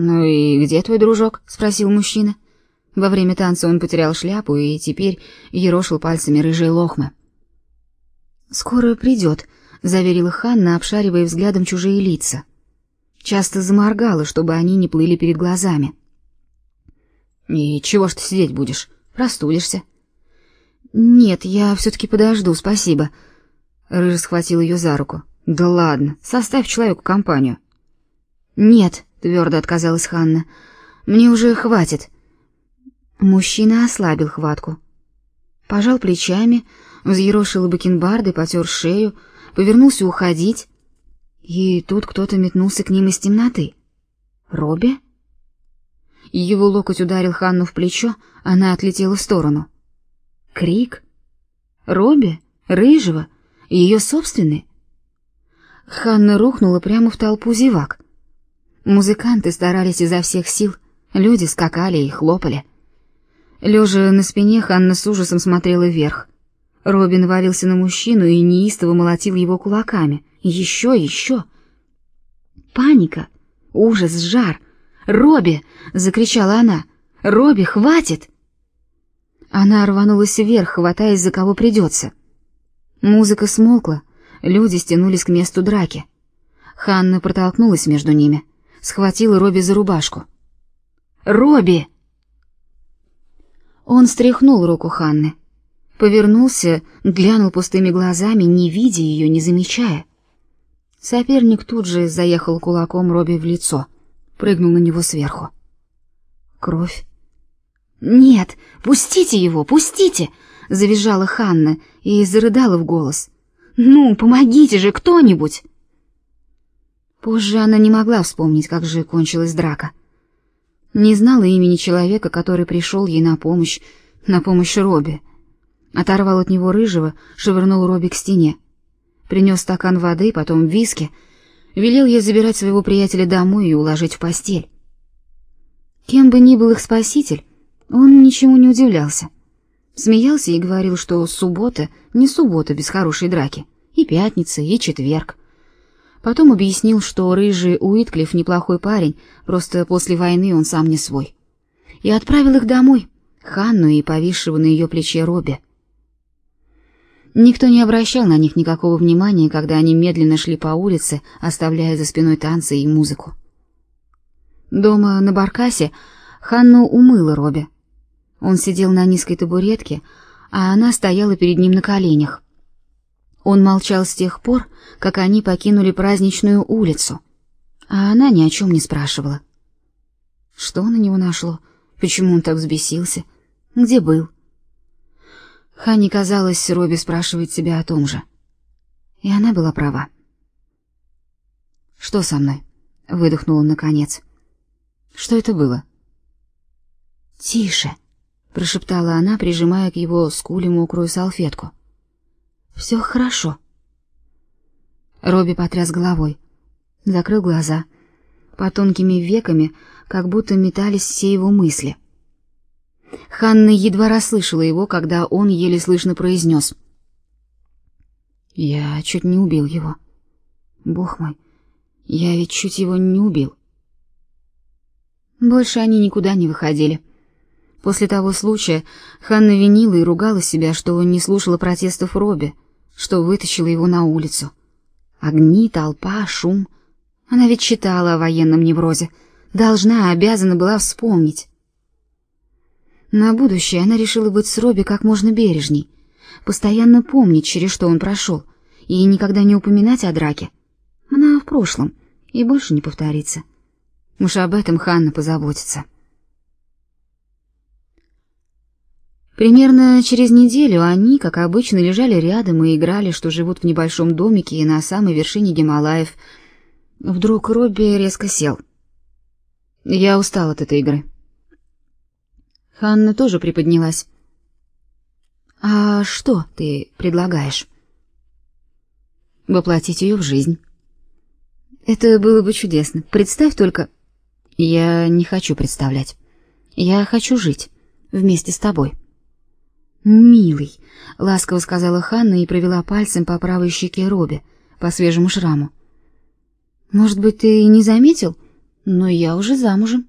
«Ну и где твой дружок?» — спросил мужчина. Во время танца он потерял шляпу и теперь ерошил пальцами рыжие лохмы. «Скоро придет», — заверила Ханна, обшаривая взглядом чужие лица. Часто заморгала, чтобы они не плыли перед глазами. «И чего ж ты сидеть будешь? Простудишься?» «Нет, я все-таки подожду, спасибо». Рыжий схватил ее за руку. «Да ладно, составь человеку компанию». «Нет», — твердо отказалась Ханна, — «мне уже хватит». Мужчина ослабил хватку. Пожал плечами, взъерошил бакенбарды, потер шею, повернулся уходить. И тут кто-то метнулся к ним из темноты. «Робби?» Его локоть ударил Ханну в плечо, она отлетела в сторону. Крик? Робби? Рыжего? Ее собственный? Ханна рухнула прямо в толпу зевак. Музыканты старались изо всех сил, люди скакали и хлопали. Лежа на спине, Ханна с ужасом смотрела вверх. Робин валился на мужчину и неистово молотил его кулаками. Еще, еще. Паника, ужас, жар. «Робби!» — закричала она. «Робби, хватит!» Она рванулась вверх, хватаясь за кого придется. Музыка смолкла, люди стянулись к месту драки. Ханна протолкнулась между ними, схватила Робби за рубашку. «Робби!» Он стряхнул руку Ханны, повернулся, глянул пустыми глазами, не видя ее, не замечая. Соперник тут же заехал кулаком Робби в лицо, прыгнул на него сверху. Кровь. «Нет, пустите его, пустите!» — завизжала Ханна и зарыдала в голос. «Ну, помогите же кто-нибудь!» Позже она не могла вспомнить, как же кончилась драка. Не знала имени человека, который пришел ей на помощь, на помощь Робби. Оторвал от него рыжего, швырнул Робби к стене. Принес стакан воды, потом виски, велел ей забирать своего приятеля домой и уложить в постель. Кем бы ни был их спаситель, он ничему не удивлялся. Смеялся и говорил, что суббота не суббота без хорошей драки, и пятница, и четверг. Потом объяснил, что рыжий Уитклифф неплохой парень, просто после войны он сам не свой. И отправил их домой, Ханну и повисшего на ее плече Робби. Никто не обращал на них никакого внимания, когда они медленно шли по улице, оставляя за спиной танцы и музыку. Дома на баркасе Ханну умыла Робби. Он сидел на низкой табуретке, а она стояла перед ним на коленях. Он молчал с тех пор, как они покинули праздничную улицу, а она ни о чем не спрашивала. Что на него нашло? Почему он так взбесился? Где был? Ханни казалось, Робби спрашивает себя о том же. И она была права. «Что со мной?» — выдохнул он наконец. «Что это было?» «Тише!» — прошептала она, прижимая к его скуле мокрую салфетку. Все хорошо. Робби потряс головой, закрыл глаза. По тонкими веками как будто метались все его мысли. Ханна едва расслышала его, когда он еле слышно произнес. «Я чуть не убил его. Бог мой, я ведь чуть его не убил». Больше они никуда не выходили. После того случая Ханна винила и ругала себя, что не слушала протестов Робби, что вытащила его на улицу. Огни, толпа, шум. Она ведь читала о военном неврозе, должна, обязана была вспомнить. На будущее она решила быть с Робби как можно бережней, постоянно помнить, через что он прошел, и никогда не упоминать о драке. Она в прошлом и больше не повторится. Уж об этом Ханна позаботится. Примерно через неделю они, как обычно, лежали рядом и играли, что живут в небольшом домике и на самой вершине Гималаев. Вдруг Робби резко сел. Я устал от этой игры. Ханна тоже приподнялась. А что ты предлагаешь? Воплотить ее в жизнь. Это было бы чудесно. Представь только. Я не хочу представлять. Я хочу жить вместе с тобой. «Милый», — ласково сказала Ханна и провела пальцем по правой щеке Робби, по свежему шраму. «Может быть, ты не заметил, Но я уже замужем.